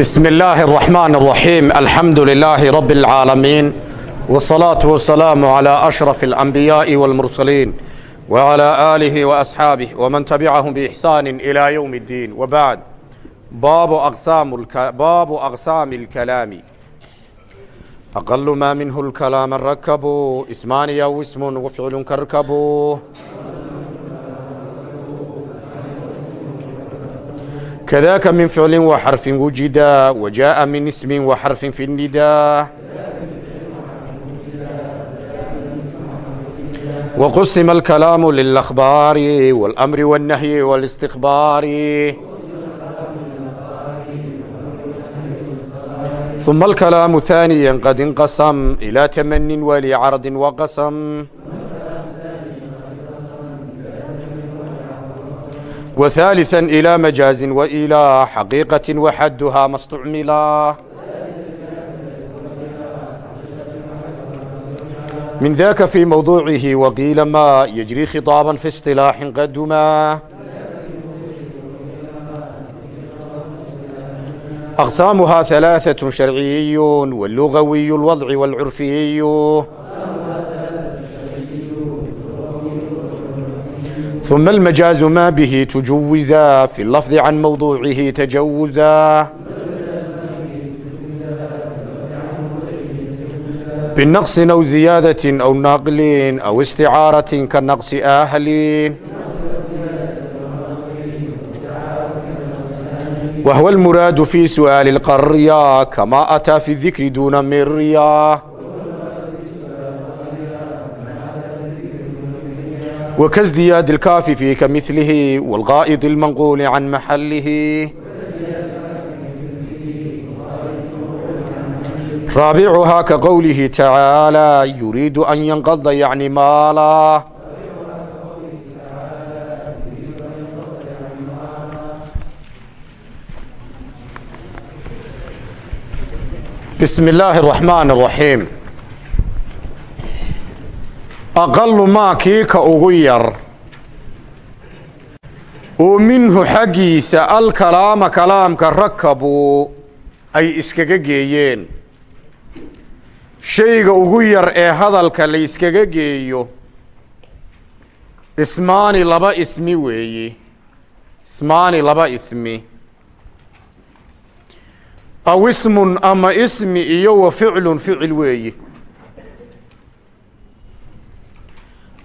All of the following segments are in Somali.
بسم الله الرحمن الرحيم الحمد لله رب العالمين والصلاة والسلام على أشرف الأنبياء والمرسلين وعلى آله وأصحابه ومن تبعهم بإحسان إلى يوم الدين وبعد باب أقسام, الك... باب أقسام الكلام أقل ما منه الكلام الركب اسمان أو اسم وفعل كركب كذاك من فعل وحرف وجدا وجاء من اسم وحرف في النداء وقسم الكلام للأخبار والأمر والنهي والاستخبار ثم الكلام ثانيا قد انقسم إلى تمن ولعرض وقسم وثالثا إلى مجاز وإلى حقيقة وحدها ما استعملا من ذاك في موضوعه وقيل ما يجري خطابا في اصطلاح قدما أقسامها ثلاثة شرعي واللغوي الوضع والعرفي ثم المجاز ما به تجوزا في اللفظ عن موضوعه تجوزا بالنقص أو زيادة أو نقل أو استعارة كنقص أهل وهو المراد في سؤال القرية كما أتى في الذكر دون مريا وكازدياد الكاف في كمثله والغائض المنقول عن محله رابعها كقوله تعالى يريد أن ينقض يعني مالا بسم الله الرحمن الرحيم aqalu maa kii ka ugu yar. Oo minhu xaggiisa alkalaama kalaamka rakabu ay iskaga geeyeen. Shayga ugu yar ee hadalka la yskaga geeyo ismaani laba ismi weeye ismaani laba ismi. Aw ismun ama ismi iyo wa ficlun ficil weeye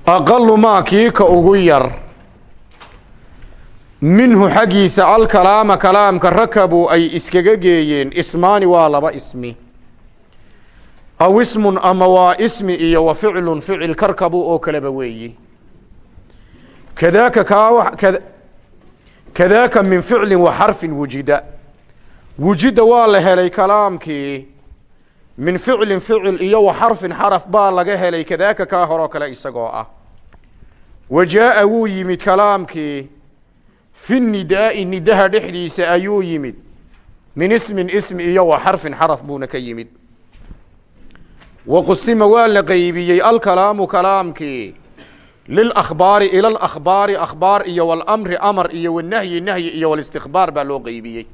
aqalu maa kii ka ugu yar. Minhu xaggiisa alkalaama kalaamka rakabu ay iskaga geeyeen ismaani waa laba ismi. Aw ismun ama waa ismi iyo wa ficlun ficil karkabu oo kaleba weeyi. Kadaaka kaa kadaaka min ficlin wa xarfin wujida. Wujida waa la helay kalaamkii. Min ficlin ficil iyo wa xarfin xaraf baa laga helay kadaaka kaa horoo kale isagoo ah wa jaa'a wuu yimid kalaamkii fi nidaa'i nidaha dhexdiisa ayuu yimid min ismin ismi iyo wa xarfin xaraf buuna ka yimid wa qusima waa la qeybiyey alkalaamu kalaamkii lilakhbaari ila alakhbaari akhbaar iyo walamri amar iyo wanahyi nahyi iyo walistikbaar baa loo qeybiyey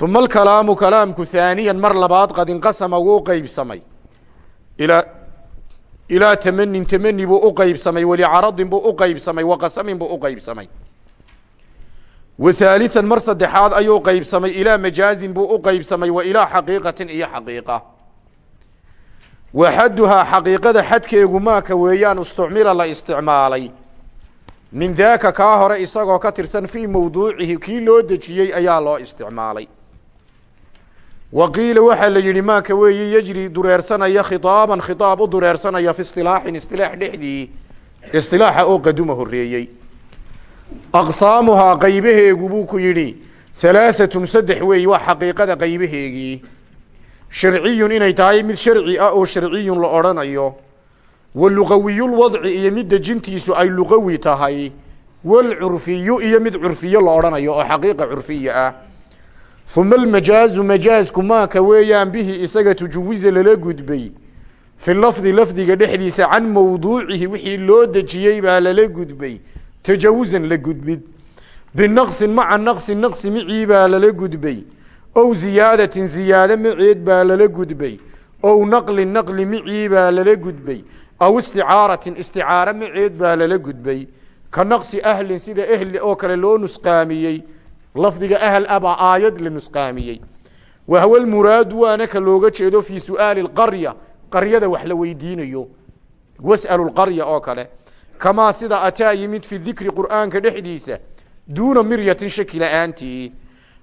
uma alkalaamu kalaamku haaniyan mar labaad qad inqasama wuu qeybsamay ilaa ilaa tamanin tamani buu u qeybsamay walicaradin buu u qeybsamay waqasamin buu u qeybsamay wa haalian mar saddexaad ayuu qeybsamay ilaa majaazin buu u qeybsamay wa ilaa xaqiiqatin iyo xaqiiqa. Wa xaduhaa xaqiiqada xadkeegu maaka weeyaan istucmila la isticmaalay. Min daaka kaa hore isagoo ka tirsan fii mawduucihi kii loo dejiyey ayaa loo isticmaalay wa qiila waxaa la yidhi maaka weeye yejri dureersanaya khitaaban khitaab u dureersanaya fi istilaaxin istilaax dhexdii istilaaxa oo qaduma horeeyey aqsaamuhaa qaybaheegu buu ku yidhi halaaatun saddex weey waa xaqiiqada qaybaheegii sharciyun inay tahay mid sharci ah oo sharciyun la odhanayo. Wa luqawiyulwadci iyo mid dejintiisu ay luqawi tahay. Walcurfiyu iyo mid curfiyo la odhanayo oo xaqiiqa curfiya ah uma almajaazu majaazku maaka weeyaan bihi isaga tujuwiza lala gudbay. Fi lafdi lafdiga dhexdiisa can mawduucihi wixii loo dejiyey baa lala gudbay. Tajawusan la gudbid. Binaqsin maca naqsi naqsi micii baa lala gudbay. Ow ziyaadatin ziyaado maceed baa lala gudbay. Ow naqlin naqli micii baa lala gudbay. Aw isticaaratin isticaaro maceed baa lala gudbay. Ka naqsi ahlin sida ehli oo kale loo nusqaamiyey lafdiga ahl abaa aayad la nusqaamiyey wahwa lmuraadu waana ka looga jeedo fii su'aali qarya qaryada wax la weydiinayo. Was'alu qarya oo kale. Kamaa sida ataa yimid fi dikri qur'aanka dhexdiisa duuna miryatin shaki la'aantii.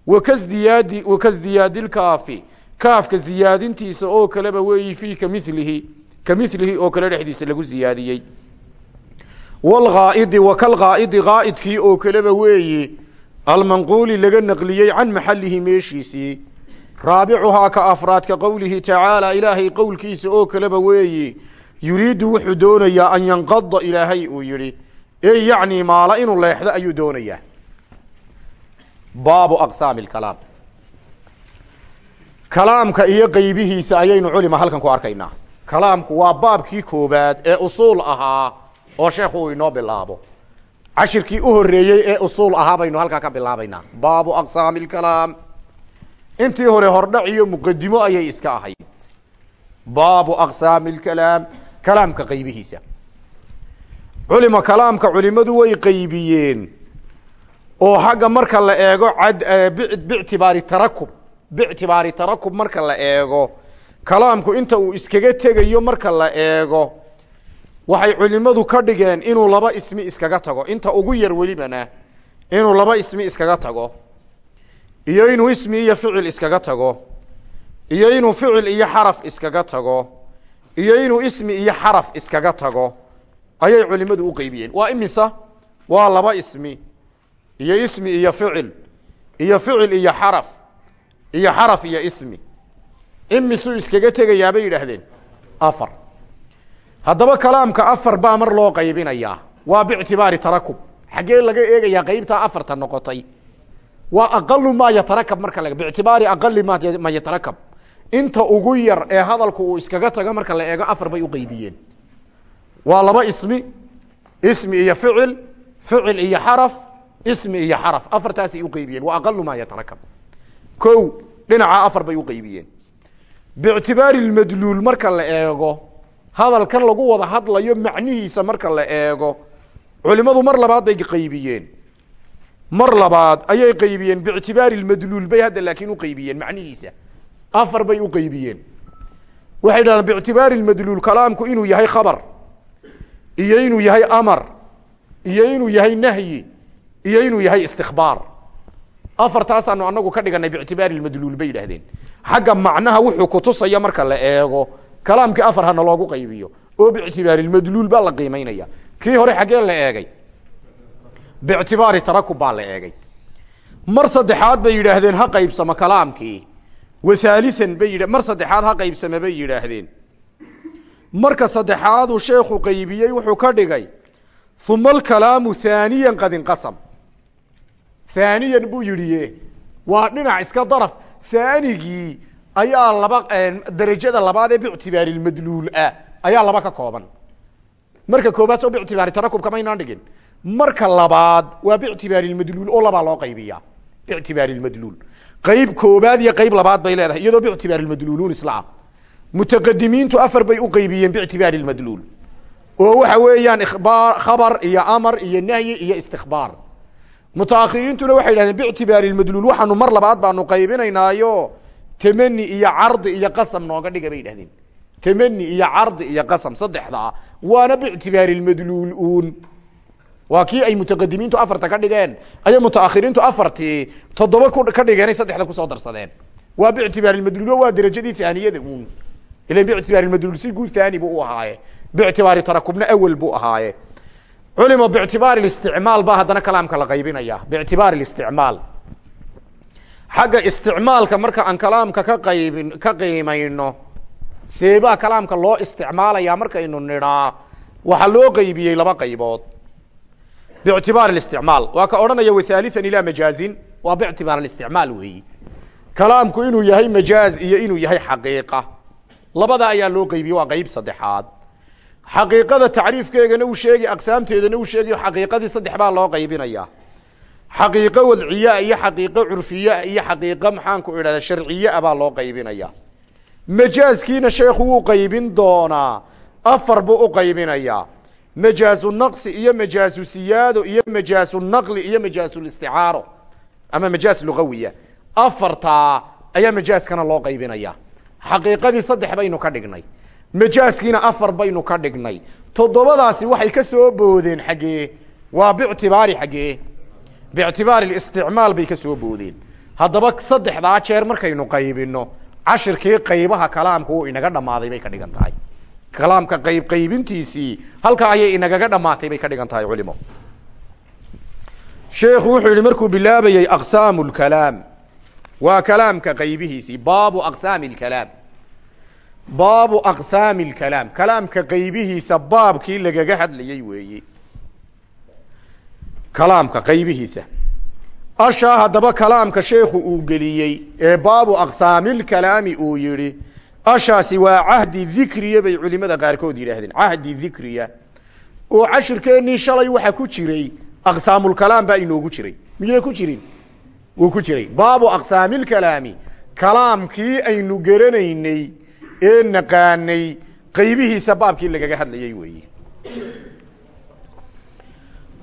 Wakasdiyaadi wakasdiyaadilkaafi kaafka ziyaadintiisa oo kaleba weeyi fii kamilihi kamilihi oo kale dhexdiisa lagu ziyaadiyey. Wlgaaidi wakalgaaidi gaaidkii oo kaleba weeyi almanquuli laga naqliyey can maxalihi meeshiisii raabicuhaa ka afraad ka qowlihi tacaala ilaahay qowlkiisa oo kaleba weeyi yuriidu wuxuu doonayaa an yanqada ilaahay uu yihi ey yacni maala inuu leexdo ayuu doonayaa. Baabu aqsaami kalaam. Kalaamka iyo qeybihiisa ayaynu culima halkan ku arkaynaa. Kalaamku waa baabkii koobaad ee usuul ahaa oo sheekhu uu inoo bilaabo cashirkii u horeeyey ee usuul ahaa baynu halkaa ka bilaabaynaa. Baabu aqsaami kalaam. Intii hore hordhac iyo muqadimo ayay iska ahayd. Baabu aqsaami kalaam kalaamka qaybihiisa. Culima kalaamka culimadu way qaybiyeen oo xagga marka la eego ad bictibaari tarakub bictibaari tarakub marka la eego kalaamku inta uu iskaga tegayo marka la eego waxay culimadu ka dhigeen inuu laba ismi iskaga tago. Inta ugu yar welibana inuu laba ismi iskaga tago. Iyo inuu ismi iyo ficil iskaga tago. Iyo inuu ficil iyo xaraf iskaga tago. Iyo inuu ismi iyo xaraf iskaga tago. Ayay culimadu u qeybiyeen waa imisa waa laba ismi. Iyo ismi iyo ficil. Iyo ficil iyo xaraf. Iyo xaraf iyo ismi. Imisuu iskaga tegayaa bay yidhaahdeen afar haddaba kalaamka afar baa mar loo qaybinayaa waa bictibaari tarakub. Xaggee laga eegayaa qeybtaa afarta noqotay. Waa aqalu maa yatarakab marka la bictibaari aqali ma yatarakab. Inta ugu yar ee hadalku uu iskaga tago marka la eego afar bay uqeybiyeen waa laba ismi. Ismi iyo ficil. Ficil iyo xaraf. Ismi iyo xaraf. Afartaasay uqeybiyeen waa aqalu maa yatarakab. Ko dhinacaa afar bay uqeybiyeen biictibaari madluul marka la eego hadalkan lagu wada hadlayo macnihiisa marka la eego culimadu mar labaad bay qaybiyeen. Mar labaad ayay qaybiyeen biictibaari madluul bay hadda laakiin uqeybiyeen macnihiisa. Afar bay uqeybiyeen waxay dhahdeen biictibaari madluul kalaamku inuu yahay khabar iyo inuu yahay amar iyo inuu yahay nahyi iyo inuu yahay istikbaar. Afartaasaanu anagu ka dhiganay biictibaari madluul bay yidhahdeen xagga macnaha wuxuu kutusaya marka la eego kalaamkii afar hana loogu qaybiyo oo biictibaari madluul baa la qiimeynaya. Kii hore xaggee la eegay. Biictibaari tarakub baa la eegay. Mar saddexaad bay yidhaahdeen ha qaybsamo kalaamkii. Wathaalian bay yidha mar saddexaad ha qaybsame bay yidhaahdeen. Marka saddexaaduu sheekhu qaybiyey wuxuu ka dhigay uma alkalaamu haaniyan qad inqasam. Haaniyan buu yidhi waa dhinac iska daraf. Haanigii ayaa laba darajada labaad ee bictibaari madluul ah. Ayaa laba ka kooban. Marka koobaad soo bictibaari tarakubka maynaan dhigin. Marka labaad waa bictibaari madluul oo labaa loo qaybiya bictibaari madluul. Qayb koobaad iyo qayb labaad bay leedahay iyadoo bictibaari madluuluun islaa mutaqadimiintu afar bay uqeybiyeen bictibaari madluul. Oo waxa weeyaan ibaar khabar iyo amar iyo nahyi iyo istikbaar. Mutaakhiriintuna waxay dhahdeen bictibaari madluul. Waxaanu mar labaad baanu qaybinaynaayo temani iyo cardi iyo qasam nooga dhiga bay dhahdeen temani iyo cardi iyo qasam saddexdaa waana bictibaari madluul uun waa kii ay mutaqadimiintu afarta ka dhigeen ayay mutaakhiriintu afartii toddoba ka dhigeenay saddexda ku soo darsadeen. Waa bictibaari madluul waa derajadii haaniyada uun. Ilan bictibaari madluul si guud haani bu u ahaaye. Bictibaari tarakubna awel buu ahaaye. Culima bictibaari isticmaal baa haddana kalaamka la qaybinaya bictibaari isticmaal xagga isticmaalka marka aan kalaamka ka qaybin ka qiimayno seebaa kalaamka loo isticmaalaya markaynu nidhaa. Waxaa loo qaybiyey laba qaybood. Bictibaari isticmaal waa ka odhanaya wathaalian ilaa majaazin waa bictibaar isticmaal weeyi. Kalaamku inuu yahay majaaz iyo inuu yahay xaqiiqa. Labada ayaa loo qaybiye waa qeyb saddexaad. Xaqiiqada tacriifkeegana uu sheegi aqsaamteedana uu sheegayo xaqiiqadii saddex baa loo qaybinaya xaqiiqo wadciyaa iyo xaqiiqo curfiyaa iyo xaqiiqo maxaanku idhahda sharciyaa baa loo qaybinaya. Majaaskiina sheekhu wuu qaybin doonaa afar buu u qaybinayaa majaasu naqsi iyo majaasu siyaado iyo majaasu naqli iyo majaasulisticaaro ama majaas lugawiya afartaa ayaa majaaskana loo qaybinaya. Xaqiiqadii saddex baynu ka dhignay. Majaaskiina afar baynu ka dhignay. Toddobadaasi waxay ka soo boodeen xaggee waa bictibaari xaggee biictibaari isticmaal bay ka soo boodeen haddaba saddexdaa jeer markaynu qaybino cashirkii qaybaha kalaamka uu inaga dhammaaday bay ka dhigan tahay kalaamka qayb qaybintiisii halkaa ayay inagaga dhamaatay bay ka dhigan tahay culimo sheekhu wuxuu yihi markuu bilaabayey aqsaamu lkalaam waa kalaamka qaybihiisii baabu aqsaami lkalaam baabu aqsaami lkalaam kalaamka qaybihiisa baabkii lagaga hadlayey weeye kalaamka qaybihiisa. Ashaa haddaba kalaamka sheekhu uu geliyey ee baabu aqsaamilkalaami uu yihi ashaasi waa cahdi dikriya bay culimada qaarkood yidhaahdeen. Cahdi dikriya oo cashirkeennii shalay waxa ku jiray aqsaamulkalaam baa inoogu jiray. Miyuna ku jirin? Wuu ku jiray. Baabu aqsaamilkalaami kalaamkii aynu garanaynay ee naqaanay qaybihiisa baabkii lagaga hadlayay weeye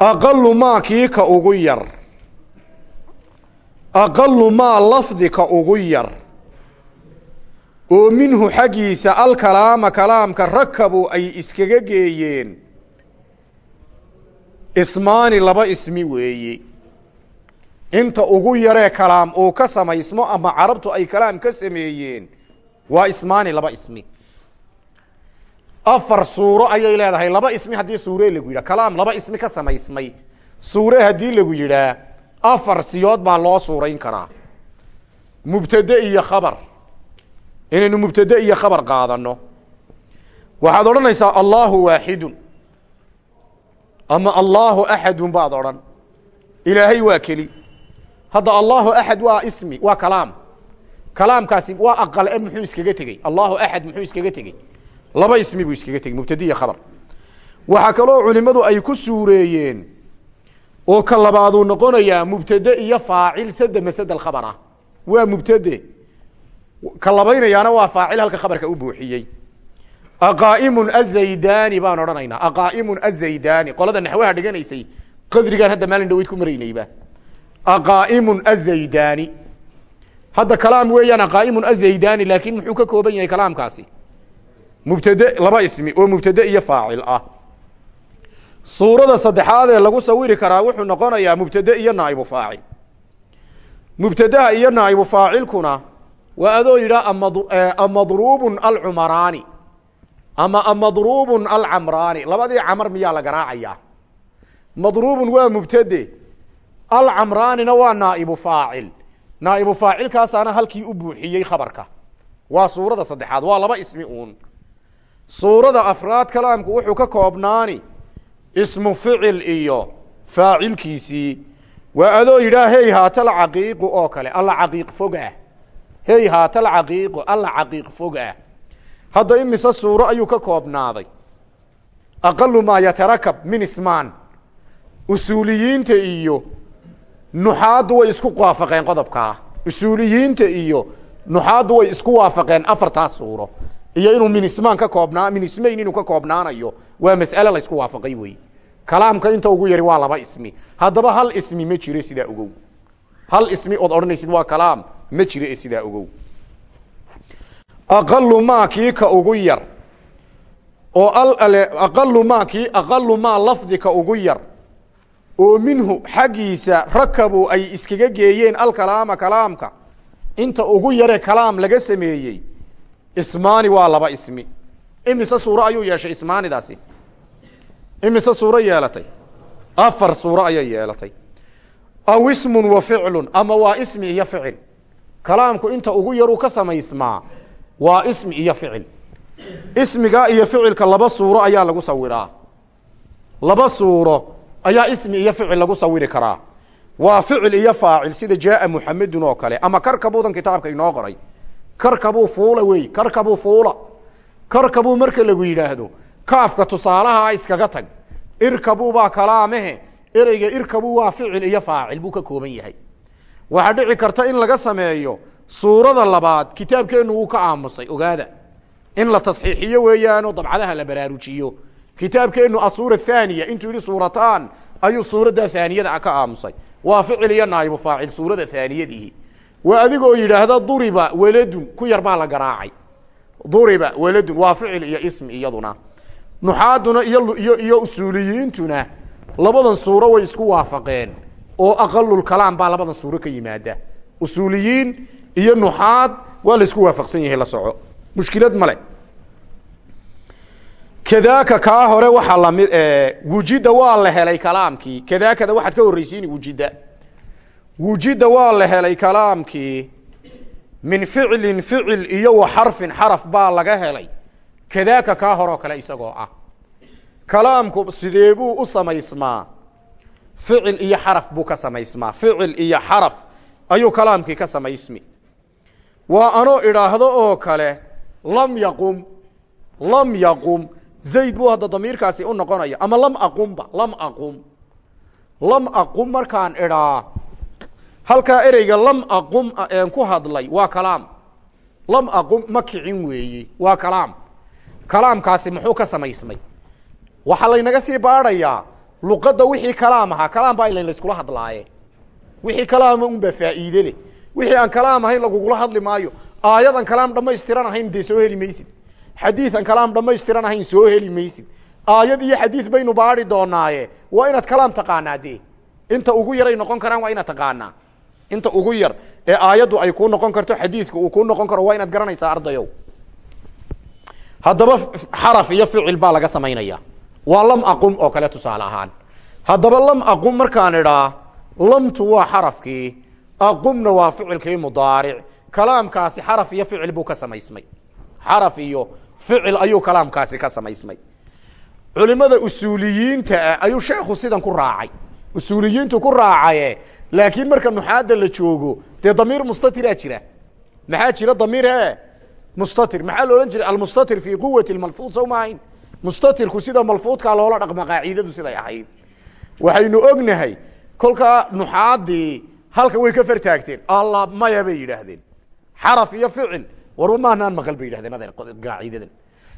aqalu maa kii ka ugu yar. Aqalu maa lafdi ka ugu yar. Oo minhu xaggiisa alkalaama kalaamka rakabu ay iskaga geeyeen. Ismaani laba ismi weeye inta ugu yaree kalaam uu ka samaysmo ama carabtu ay kalaam ka sameeyeen waa ismaani laba ismi afar suuro ayay leedahay. Laba ismi haddii suure lagu yidhah kalaam laba ismi ka samaysmay. Suure haddii lagu yidhaa afar siyood baa loo suurayn karaa. Mubtade iyo khabar. Inaynu mubtade iyo khabar qaadano waxaad odhanaysaa allahu waaxidun ama allahu axadun baad odhan. Ilaahay waa keli. Hadda allahu axad waa ismi waa kalaam. Kalaamkaasi waa aqal e muxuu iskaga tegey. Allahu axad muxuu iskaga tegey laba ismi buu iskaga tegey mubtade iyo khabar. Waxaa kaloo culimadu ay ku suureeyeen oo ka labaaduu noqonayaa mubtade iyo faacil sade masad khabar ah. Waa mubtade. Ka labaynayaana waa faacil halka khabarka u buuxiyey. Aqaa'imun azaydani baan odhanaynaa. Aqaa'imun azaydani qolada naxwaha dhiganaysay qadrigaan hadda maalin dhaweyd ku maraynayba aqaa'imun azaydani hadda kalaam weeyaan aqaa'imun azaydani laakin muxuu ka kooban yahay kalaamkaasi mubtade laba ismi oo mubtade iyo faacil ah. Suurada saddexaad ee lagu sawiri karaa wuxuu noqonayaa mubtade iyo naaibu faacil. Mubtadaha iyo naaibu faacilkuna waa adoo yidhaah amadruubun alcumaraani. Ama amadruubun alcamraani. Labadii camar miyaa la garaacayaa madruubun waa mubtade alcamraanina waa naaibu faacil. Naaibu faacilkaasaana halkii u buuxiyey khabarka. Waa suurada saddexaad waa laba ismi uun suurada afraad kalaamku wuxuu ka koobnaani ismu ficil iyo faacilkiisii. Waa adoo yidhaah hey haatal caqiiqu oo kale alla caqiiq fog ah. Hey haatal caqiiqu alla caqiiq fog ah. Hadda imise suuro ayuu ka koobnaaday. Aqalu maa yatarakab min ismaan usuuliyiinta iyo nuxaaddu way isku waafaqeen qodobkaa. Usuuliyiinta iyo nuxaaddu way isku waafaqeen afartaa suuro iyo inuu min ismaan ka koobnaa min ismayn inuu ka koobnaanayo waa mas'ale laysku waafaqay wey kalaamka inta ugu yari waa laba ismi. Haddaba hal ismi ma jiro sidaa ogow. Hal ismi ood odhanaysid waa kalaam ma jiro ee sidaa ogow. Aqalu maa kii ka ugu yar. Oo aqalu maa kii aqalu maa lafdi ka ugu yar. Oo minhu xaggiisa rakabu ay iskaga geeyeen alkalaama kalaamka. Inta ugu yare kalaam laga sameeyey ismaani waa laba ismi. Imise suuro ayuu yeeshay ismaanidaasi? Imise suuro yeelatay? Afar suuro ayay yeelatay. Aw ismun wa ficlun ama waa ismi iyo ficil. Kalaamku inta ugu yaruu ka samaysmaa waa ismi iyo ficil. Ismigaa iyo ficilka laba suuro ayaa lagu sawiraa. Laba suuro ayaa ismi iyo ficil lagu sawiri karaa. Waa ficil iyo faacil sida jaaa muxamedun oo kale. Ama karkabuudan kitaabka inoo qoray karkabuu fuula wey karkabuu fuula. Karkabuu marka lagu yidhaahdo kaafka tusaalahaa iskaga tag. Irkabuu baa kalaamahe ereyga irkabu waa ficil iyo faacil buu ka kooban yahay. Waxaa dhici karta in laga sameeyo suurada labaad kitaabkeennu wuu ka aamusay ogaada. In la tasxiixiyo weeyaanoo dabcadaha la baraarujiyo. Kitaabkeennu asuura haaniya intuu yihi suurataan ayuu suuradda haaniyada ka aamusay. Waa ficil iyo naayibu faacil suurada haaniyadihi waa adigoo yidhaahda duriba weladun ku yar baa la garaacay. Duriba weladun waa ficil iyo ismi iyaduna. Nuxaaduna iyo iyo usuuliyiintuna labadan suuro way isku waafaqeen. Oo aqalulkalaam baa labadan suuro ka yimaada. Usuuliyiin iyo nuxaad waa la isku waafaqsan yahay la soco. Mushkilad male kadaaka kaa hore waxaa lami wujida waa la helay kalaamkii. Kadaakada waxaad ka horreysiini wujida wujida waa la helay kalaamkii. Min ficlin ficil iyo wa xarfin xaraf baa laga helay. Kadaaka kaa horoo kale isagoo ah. Kalaamku sidee buu u samaysmaa? Ficil iyo xaraf buu ka samaysmaa. Ficil iyo xaraf ayuu kalaamkii ka samaysmi. Waa anoo idhaahdo oo kale lam yaqum lam yaqum. Zayd buu hadda damiirkaasi u noqonaya ama lam aqumba lam aqum. Lam aqum markaan idhaa halkaa ereyga lam aqum een ku hadlay waa kalaam. Lam aqum ma kicin weeye waa kalaam. Kalaamkaasi muxuu ka samaysmay. Waxaa laynaga sii baadhayaa luqadda wixii kalaam ahaa kalaam baa ilan layskula hadlaaye. Wixii kalaama unbaa faa'iide leh wixii aan kalaam ahayn lagugula hadli maayo. Aayadan kalaam dhamaystiran ahayn dee soo heli maysid. Xadiian kalaam dhamaystiran ahayn soo heli maysid. Aayad iyo xadiid baynu baadi doonaaye waa inaad kalaam taqaanaa de inta ugu yaray noqon karaan waa inaad taqaanaa inta ugu yar ee aayaddu ay kuu noqon karto xadiidku uu kuu noqon karo waa inaad garanaysaa ardayow. Haddaba xaraf iyo ficil baa laga samaynaya. Waa lam aqum oo kale tusaale ahaan. Haddaba lam aqum markaan idhaa lamtu waa xarafkii aqumna waa ficilkii mudaaric. Kalaamkaasi xaraf iyo ficil buu ka samaysmay. Xaraf iyo ficil ayuu kalaamkaasi ka samaysmay. Culimada usuuliyiinta ah ayuu sheekhu sidan ku raacay. Usuuliyiintu ku raacaye laakiin marka nuxaada la joogo dee damiir mustatiraa jira. Maxaa jira damiir e mustatir. Maxaa la odhan jiray? Almustatir fi quwati malfuud sow maahayn mustatirku sida malfuudkaa loola dhaqma qaacidadu siday ahayd. Waxaynu ognahay kolkaa nuxaadii halka way ka fartaagteen. Alla maya bay yidhaahdeen. Xaraf iyo ficil warba maanaan maqal bay yidhahdeen qaacidadan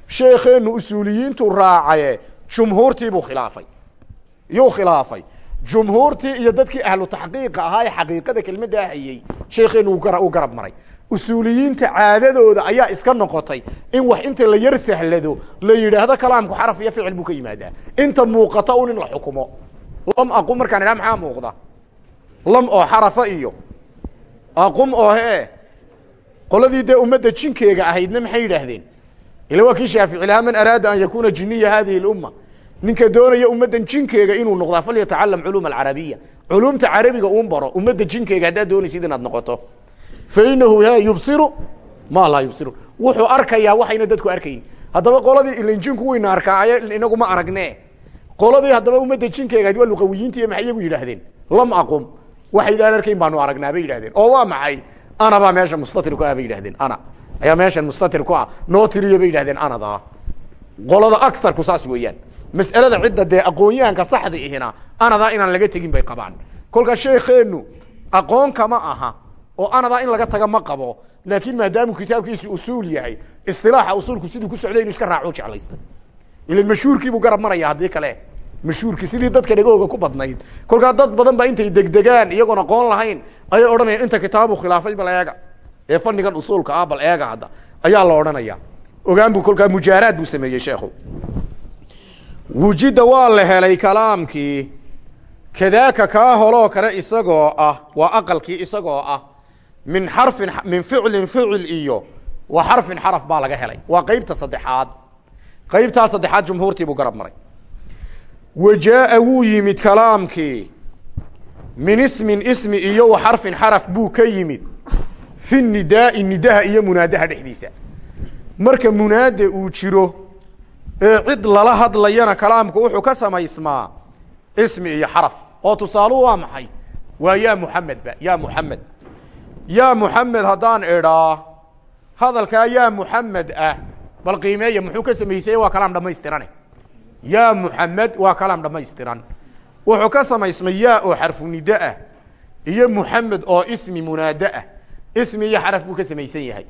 sheekeenu usuuliyiintu raacaye jumhuurtiibuu khilaafay. Yuu khilaafay jumhuurtii iyo dadkii ahlu taxqiiqa ahaa ee xaqiiqada kelmaddaa hayey sheekeenu u garab maray usuuliyiinta caadadooda ayaa iska noqotay in wax inta la yar sahlado la yidhaahdo kalaamku xaraf iyo ficil buu ka yimaadaa inta muuqata un in la xukumo lam aqum markaan idhaha maxaa muuqda lam oo xarafa iyo aqum oo hee qoladii dee ummadda jinkeega ahaydna maxay yidhaahdeen ila waa kii shaafici lahaa man araada an yakuna jiniya hadihi اlumma ninka doonaya ummaddan jinkeega inuu noqdaa falyatacalam culum alcarabiya. Culumta carabiga uun baro ummadda jinkeega haddaad doonaysid inaad noqoto. Fainahu he yubsiru ma laa yubsiru. Wuxuu arkayaa waxayna dadku arkayn haddaba qoladii ilan jinku wayna arkaaye inagu ma aragne qoladii haddaba ummadda jinkeega ahayd waa luqawiyiinti maxay iyagu yidhaahdeen? Lam aqum. Waxaydaan arkayn baanu aragnaa bay yidhahdeen oo waa maxay? Ana baa meesha mustatir ku ah bay ana. Ayaa meeshan mustatir ku ah. Noo bay yidhahdeen anada. Qolada agarku saas weeyaan mas'alada cidda dee aqoon-yahanka saxda ihina anadaa inaan laga tegin bay qabaan. Kolkaa sheekeenu aqoon kama aha oo anadaa in laga taga ma qabo laakiin maadaamu kitaabkiisu usuul yahay isilaaxa usuulku siduu ku socday inu iska raaco jeclaysta ilan mashhuurkiibuu garab maraya haddii kale. Mashhuurkii sidii dadka dhegahooga ku badnayd. Kolkaa dad badan baa intay degdegaan iyagoon aqoon lahayn ayay odhanayaan inta kitaabu khilaafay bal eega ee fanigan usuulka ah bal eega hadda ayaa la odhanaya ogaan buu kolkaa mujaaraad buu sameeyey sheekhu wujida waa la helay kalaamkii. Kadaaka kaa holoo kale isagoo ah waa aqalkii isagoo ah. Min xarfin min ficlin ficil iyo wa xarfin xaraf baa laga helay. Waa qeybta saddexaad. Qeybtaa saddexaad jumhuurtii buu garab maray. Wa jaaa wuu yimid kalaamkii. Min ismin ismi iyo wa xarfin xaraf buu ka yimid. Fi nidaai nidaha iyo munaadaha dhexdiisa. Marka munaade uu jiro ee cid lala hadlayana kalaamku wuxuu ka samaysmaa ismi iyo xaraf. Oo tusaaluhu waa maxay? Waa yaa muxamedba yaa muxamed yaa muxamed haddaan idhaa hadalkaa yaa muxamed ah bal qiimeeya muxuu ka samaysay? Waa kalaam dhammaystirane. Yaa muxamed waa kalaam dhammaystiran. Wuxuu ka samaysmay yaa oo xarfu nido ah iyo muxamed oo ismi munaado ah. Ismi iyo xaraf buu ka samaysan yahay.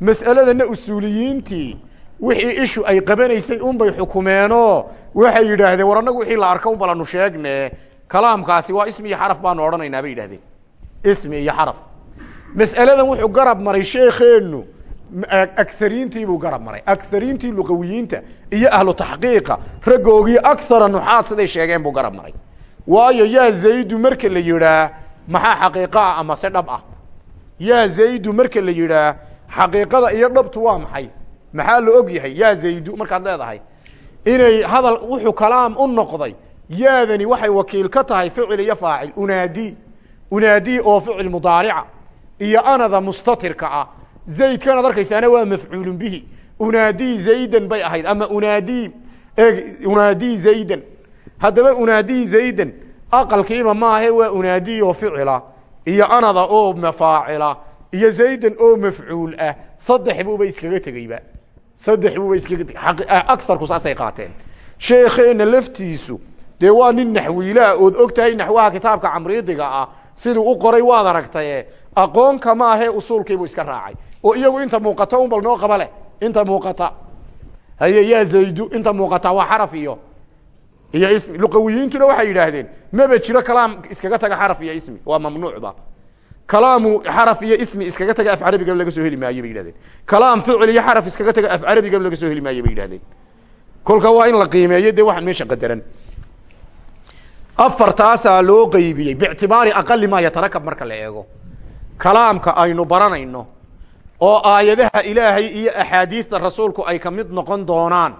Mas'aladana usuuliyiintii wixii ishu ay qabanaysay unbay xukumeenoo waxay yidhaahdeen war annagu wixii la arka un balanu sheegne kalaamkaasi waa ismi iyo xaraf baanu odhanaynaa bay yidhahdeen ismi iyo xaraf. Mas'aladan wuxuu garab maray sheekeennu agariintiibuu garab maray. Agariintii luqawiyiinta iyo ahlu taxqiiqa. Raggoogii akara nuxaad siday sheegeen buu garab maray. Waayo yaa zaydu marka la yidhaa maxaa xaqiiqa ah ama se dhab ah? Yaa zaydu marka la yidhaa xaqiiqada iyo dhabtu waa maxay maxaa la og yahay? Yaa zaydu markaad leedahay. Inay hadal wuxuu kalaam u noqday yaadani waxay wakiil ka tahay ficil iyo faacil. Unaadi. Unaadi oo ficil mudaarica. Iyo anada mustatirka ah. Zaydkan arkaysaana waa mafcuulun bihi. Unaadi zaydan bay ahayd. Ama unaadi unaadi zaydan. Haddaba unaadi zaydan aqalkiiba maahe waa unaadi oo ficila iyo anada oo mafaacila iyo zaydan oo mafcuul ah. Saddex buuba iskaga tegeyba saddex buuba iskaga tegey aarku saasay qaateen. Sheekheena laftiisu dee waa nin naxwiilaah ood og tahay naxwaha kitaabka camriidiga ah siduu u qoray waad aragtaye aqoonka maahe usuulkiibuu iska raacay. Oo iyagu inta muuqata un bal noo qaba leh inta muuqata. Haye yaa zaydu inta muuqata waa xaraf iyo iyo ismi. Luqawiyiintuna waxay yidhaahdeen maba jiro kalaam iskaga taga xaraf iyo ismi waa mamnuucba kalaamu xaraf iyo ismi iskaga taga af carabigaba laga soo heli maayo bay yidhahdeen. Kalaam ficil iyo xaraf iskaga taga af carabigaba laga soo heli maayo bay yidhahdeen. Kolka waa in la qiimeeyo dee waxaan meesha qadaran. Afartaasaa loo qeybiyey bictibaari aqali maa yatarakab marka la eego. Kalaamka aynu baranayno oo aayadaha ilaahay iyo axaadiista rasuulku ay ka mid noqon doonaan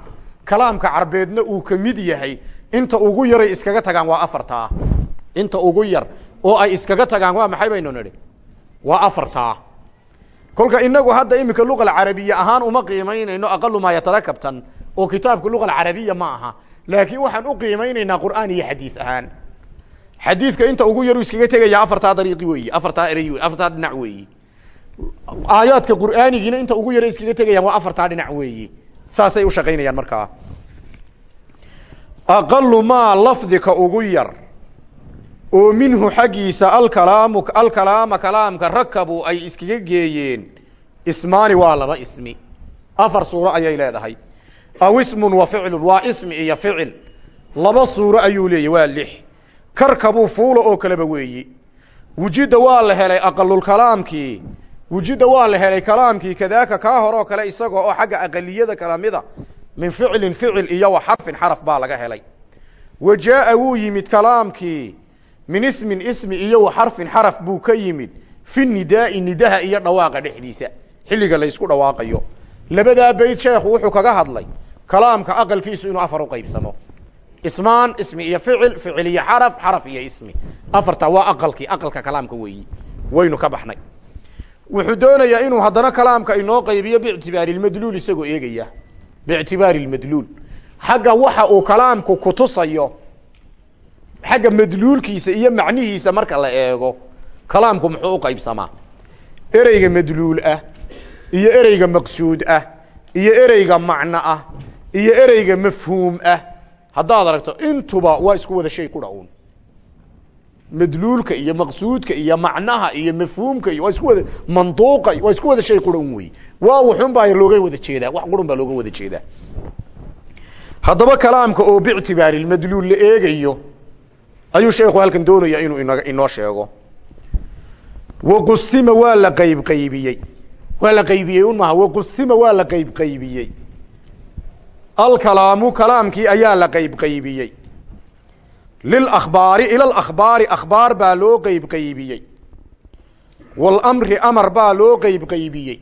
kalaamka carbeedna uu ka mid yahay inta ugu yaray iskaga tagaan waa afartaa. Inta ugu yar oo ay iskaga tagaan waa maxay baynu nidhi? Waa afartaa kolka inagu hadda iminka luqa alcarabiya ahaan uma qiimaynayno aqalu maa yatarakabtan oo kitaabka luqa alcarabiya ma aha. Laakiin waxaan u qiimaynaynaa qur'aan iyo xadiis ahaan. Xadiidka inta ugu yaru iskaga tegaya afartaa dariiqi weeyi afartaa erey wey afartaa dhinac weeyi. Aayaadka qur'aanigiina inta ugu yara iskaga tegayaan waa afartaa dhinac weeyi. Saasay ushaqaynayaan markaa. Aqalu maa lafdika ugu yar oo minhu xaggiisa alkalaamu alkalaama kalaamka rakabu ay iskaga geeyeen. Ismaani waa laba ismi. Afar suuro ayay leedahay. Aw ismun wa ficlun waa ismi iyo ficil. Laba suuro ayuu leeyahy waa lix. Karkabuu fuula oo kaleba weeyi. Wujida waa la helay aqalulkalaamkii wujida waa la helay kalaamkii kadaaka kaa horoo kale isagoo oo xagga aqaliyada kala mida min ficlin ficil iyo wa xarfin xaraf baa laga helay. Wa jaaa wuu yimid kalaamkii min ismin ismi iyo wa xarfin xaraf buu ka yimid fi nidaai nidaha iyo dhawaaqa dhexdiisa. Xilliga laysku dhawaaqayo. Labadaa bayd sheekhu wuxuu kaga hadlay kalaamka aqalkiisu inuu afar uqaybsamo ismaan ismi iyo ficil ficil iyo xaraf xaraf iyo ismi. Afarta waa aqalkii aqalka kalaamka weeyi. Waynu ka baxnay. Wuxuu doonayaa inuu haddana kalaamka inoo qaybiyo biictibaari lmadluul isagoo eegaya. Biictibaari lmadluul xagga waxa uu kalaamku kutusayo xagga madluulkiisa iyo macnihiisa marka la eego kalaamku muxuu uqaybsamaa ereyga madluul ah iyo ereyga maqsuud ah iyo ereyga macno ah iyo ereyga mafhuum ah. Haddaad aragto intuba waa isku wada shay qura un madluulka iyo maqsuudka iyo macnaha iyo mafhuumka iyo waa isku wada manduuqa waa isku wada shay qura un wey waa wuxun baa looga wada jeedaa wax qurun baa looga wada jeedaa. Haddaba kalaamka oo bictibaari madluul la eegayo ayuu sheekhu halkan doonaya inuu ino inoo sheego. Waqusima waa la qayb qaybiyey. Waa la qaybiyey un maha waqusima waa la qayb qaybiyey. Alkalaamu kalaamkii ayaa la qayb qaybiyey. Lilakhbaari ila lakhbaari akhbaar baa loo qeyb qaybiyey. Walamri amar baa loo qeyb qaybiyey.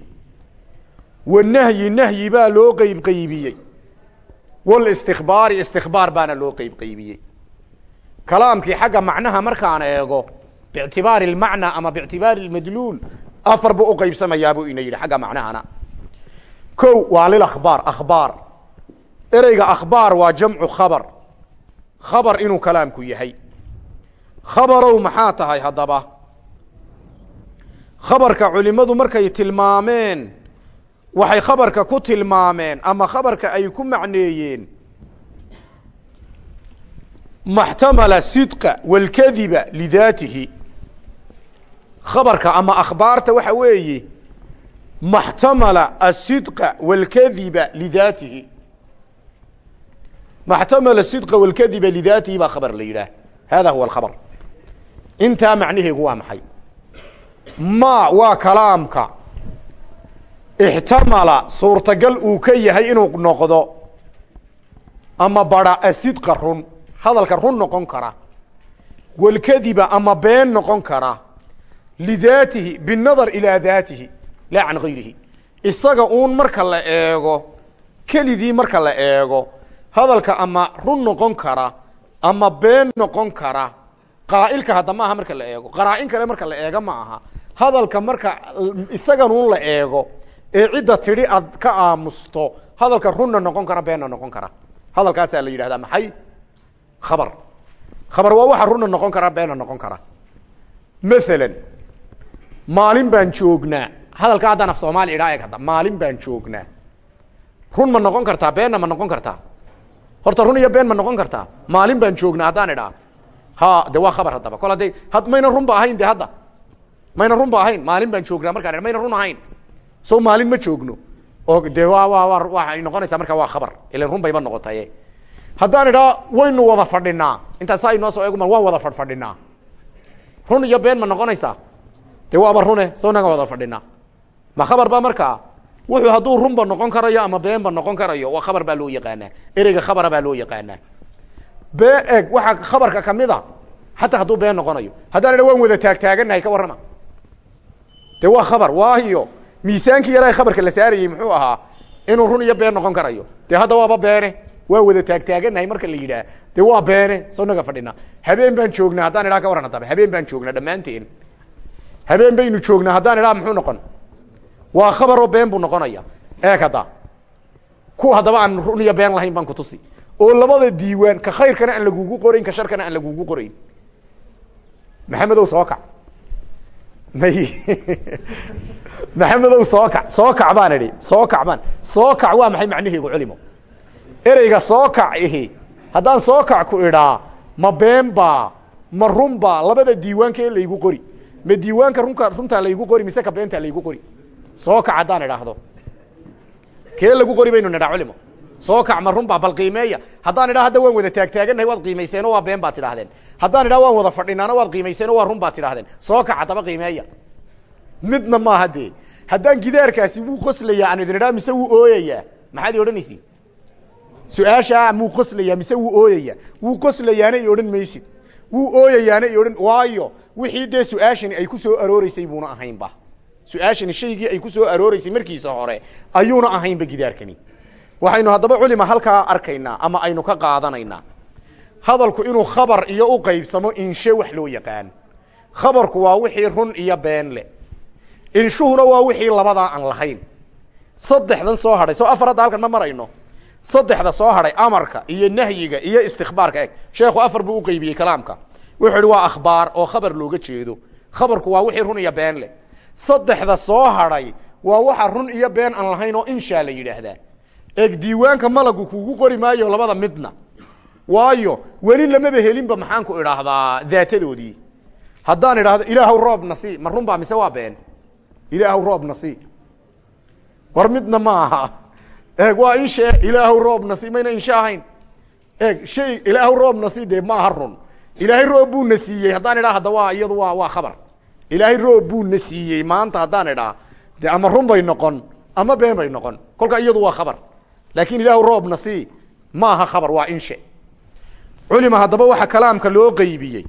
Wanahyi nahyi baa loo qeyb qaybiyey. Walistikbaari istikbaar baana loo qeyb qaybiyey kalaamkii xagga macnaha markaan eego biictibaari lmacnaa ama biictibaari lmadluul afar buu uqeybsamayaabuu ina yidhi xagga macnahana. Ko waa lilakhbaar akhbaar ereyga akhbaar waa jamcu khabar. Khabar inuu kalaamku yahay. Khabarow maxaa tahay haddaba? Khabarka culimadu markay tilmaameen waxay khabarka ku tilmaameen ama khabarka ay ku macneeyeen maxtamala sidqa walkadiba lidaatihi khabarka ama akhbaarta waxa weeye maxtamala asidqa walkadiba lidaatihi maxtamala sidqa walkadiba lidaatihi baa khabar la yidhaah hada huwa alkhabar intaa macnaheegu waa maxay ma waa kalaamka ixtamala suurtagal uu ka yahay inuu noqdo ama bara asidqa run hadalka run noqon kara. Walkadiba ama been noqon kara. Lidaatihi binadar ilaa daatihi laa can gayrihi isaga uun marka la eego kelidii marka la eego hadalka ama run noqon kara ama been noqon kara qaa'ilka hadda ma aha marka la eego. Qaraa-in kale marka la eego ma aha. Hadalka marka isaganuun la eego ee cidda tidhi aad ka aamusto hadalka runna noqon kara beenna noqon kara. Hadalkaasaa la yidhahdaa maxay khabar. Khabar waa waxa runna noqon kara beenna noqon kara. Maalan maalin baan joognaa. Hadalka haddaan af soomaali idhaa eeg hadda. Maalin baan joognaa. Run ma noqon kartaa beenna ma noqon kartaa. Horta run iyo been ma noqon kartaa. Maalin baan joognaa haddaan idhaa ha de waa khabar haddaba. Kol hadday had mayna run ba ahayn de hadda. Mayna run ba ahayn. Maalin baan joognaa markaan idha mayna run ahayn. So maalin ma joogno. Oo de wa wa wa waxay noqonaysaa marka waa khabar. Ilan run bayba noqotaye haddaan idhaa waynu wada fadhinaa. Intaa saa inoo soo eegma waan wada fadhfadhinaa. Run iyo been ma noqonaysaa? De waaba rune soo naga wada fadhinaa. Ma khabar ba markaa? Wuxuu hadduu runba noqon karayo ama beenba noqon karayo waa khabar baa loo yaqaanaa. Ereyga khabara baa loo yaqaanaa. Be eg waxaa khabarka kamida xataa hadduu been noqonayo. Haddaan idha waan wada taagtaaganahay ka warrama. De waa khabar waayo miisaankii yaraa khabarka la saarayey muxuu ahaa inuu run iyo been noqon karayo. De hadda waaba beene waa wada taagtaaganahay marka la yidhaah de waa beene soo naga fadhinaa habeen baan joognaa haddaan idhaa ka warran haddaba habeen baan joognaa dhammaanteen habeen baynu joognaa haddaan idhaa muxuu noqon waa khabaroo been buu noqonaya eeg hadda ku haddaba aan run iyo been lahayn baan kutusi. Oo labada diiwaan ka khayrkana aan lagugu qorayn ka sharkana aan lagugu qorayn maxamedow soo kac may maxamedow soo kac soo kac baan idhi soo kac baan soo kac waa maxay macnaheegu culimo ereyga soo kac haddaan soo kac ku idhaa ma been baa ma run baa labada diiwaanka ee laygu qori. Ma diiwaanka runka runtaa laygu qori mise ka beentaa laygu qori. Soo kac haddaan idhaahdo. Kee lagu qori baynu nidhaa culimo? Soo kac ma run baa bal qiimeeya. Haddaan idhaa hadda waan wada taagtaaganahay waad qiimayseeno waa been baad haddaan idhaa waan wada fadhinaano waad qiimayseeno waa run baad soo kac haddaba qiimeeya. Midna maaha dee haddaan gidaarkaasi wuu qoslayaa aan idin idhaa mise wuu ooyayaa? Maxaad i su'aashaa muu qoslayaa mise wuu ooyayaa? Wuu qoslayaana i odhan maysid. Wuu ooyayaana i odhan waayo wixii dee su'aashani ay ku soo arooreysay buuna ahaynba. Su'aashani shaygii ay ku soo arooreysay markiisa hore ayuuna ahaynba gidaarkani. Waxaynu haddaba culima halkaa arkaynaa ama aynu ka qaadanaynaa. Hadalku inuu khabar iyo u qaybsamo inshe wax loo yaqaan. Khabarku waa wixii run iyo been leh. Inshuhuna waa wixii labadaa aan lahayn. Saddexdan soo hadhay soo afar halkan ma marayno saddexda soo hadhay amarka iyo nahyiga iyo istikbaarka eg sheekhu afar buu uqeybiyey kalaamka. Wuxuu ihi waa akhbaar oo khabar looga jeedo. Khabarku waa wixii run iyo been leh. Saddexda soo hadhay waa waxa run iyo been aan lahayn oo inshaa la yidhaahdaa. Eeg diiwaanka malagu kugu qori maayo labada midna. Waayo weli lamaba helinba maxaan ku idhaahdaa daatadoodii. Haddaan idhaahdo ilaahow roob nasi ma run baa mise waa been? Ilaahow roob nasi war midna ma aha eeg waa inshe ilaahow roob nasi mayna inshe ahayn eeg shay ilaahow roob nasi dee ma aha run. Ilaahay roob buu na siiyey haddaan idhaa hadda waa iyadu waa waa khabar. Ilaahay roob buu na siiyey maanta haddaan idhaa de ama run bay noqon ama been bay noqon. Kolkaa iyadu waa khabar. Laakin ilaahu roob nasi ma aha khabar waa inshe culima haddaba waxa kalaamka loo qeybiyey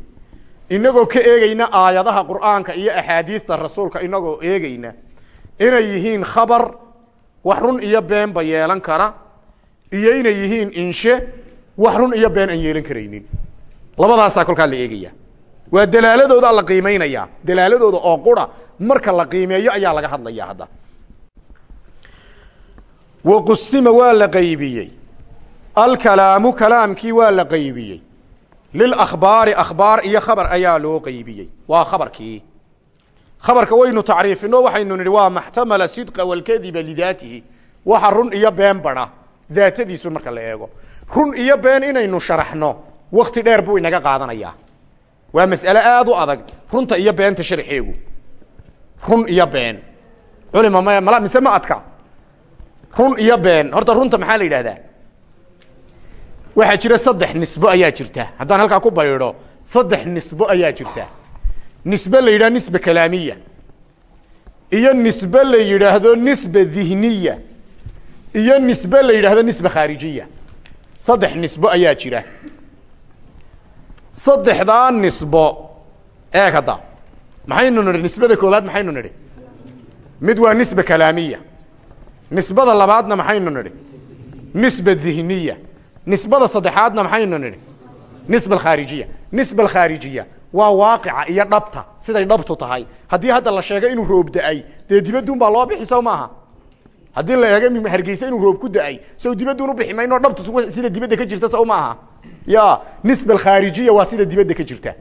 inagoo ka eegeyna aayadaha qur'aanka iyo axaadiista rasuulka inagoo eegeyna inay yihiin khabar wax run iyo beenba yeelan kara iyo inay yihiin inshe wax run iyo been aan yeelan karaynin. Labadaasaa kolkaa la eegaya. Waa dalaaladooda la qiimeynaya dalaaladooda oo qura marka la qiimeeyo ayaa laga hadlaya hadda. Waqusima waa la qaybiyey. Alkalaamu kalaamkii waa la qaybiyey. Lilakhbaari akhbaar iyo khabar ayaa loo qaybiyey. Waa khabarkii khabarka waynu tacriifino waxaynu nihi waa maxtamala sidqa walkadiba lidaatihi. Waxa run iyo been bara daatadiisu marka la eego. Run iyo been inaynu sharaxno wakti dheer buu inaga qaadanayaa waa mas'ale aad u adag runta iyo beenta sharxeegu run iyo been. Culima m mala mise ma adka? Run iyo been. Horta runta maxaa la yidhahdaa waxaa jira saddex nisbo ayaa jirta. Haddaan halkaa ku baydho saddex nisbo ayaa jirta nisbe la yidhaha nisbe kalaamiya. Iyo nisbe la yidhaahdo nisbe dihniya. Iyo nisbe la yidhaahdo nisbe khaarijiya. Saddex nisbo ayaa jira. Saddexdaa nisbo eeg hadda. Maxaynu nidhi nisbada koobaad maxaynu nidhi? Mid waa nisbe kalaamiya. Nisbada labaadna maxaynu nidhi? Nisbe dihniya. Nisbada saddexaadna maxaynu nidhi? Nisba alkhaarijiya. Nisba alkhaarijiya waa waaqica iyo dhabta siday dhabtu tahay. Haddii hadda la sheego inuu roob da'ay dee dibadun baa loo bixi sow maaha? Haddii la eego hargeysa inuu roob ku da'ay sow dibadun ubixi mayno dhabtu sida dibadda ka jirta sow maaha? Ya nisba alkhaarijiya waa sida dibadda ka jirta.